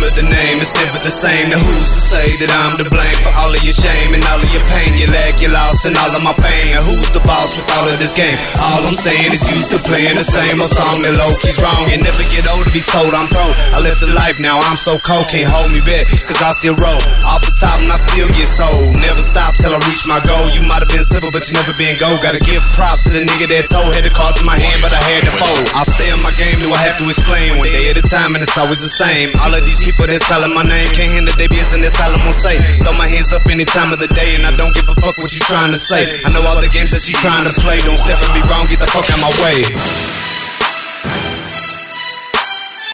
name, it's never the same. Now who's to say that I'm to blame for all of your shame and all of your pain? You lack your loss and all of my pain. Now who's the boss with all of this game? All I'm saying is used to playing the same old song that LowKey's wrong. You never get old to be told I'm pro. I live to life now, I'm so cold, can't hold me back, cause I still roll. Off the top and I still get sold. Never stop till I reach my goal. You might have been civil, but you never been gold. Gotta give props to the nigga that told. Had the card to my hand, but I had I'll stay on my game, do I have to explain? One day at a time, and it's always the same. All of these people that's calling my name can't handle their business, and that's all I'm gonna say. Throw my hands up any time of the day, and I don't give a fuck what you trying to say. I know all the games that you trying to play. Don't step and be wrong, get the fuck out my way.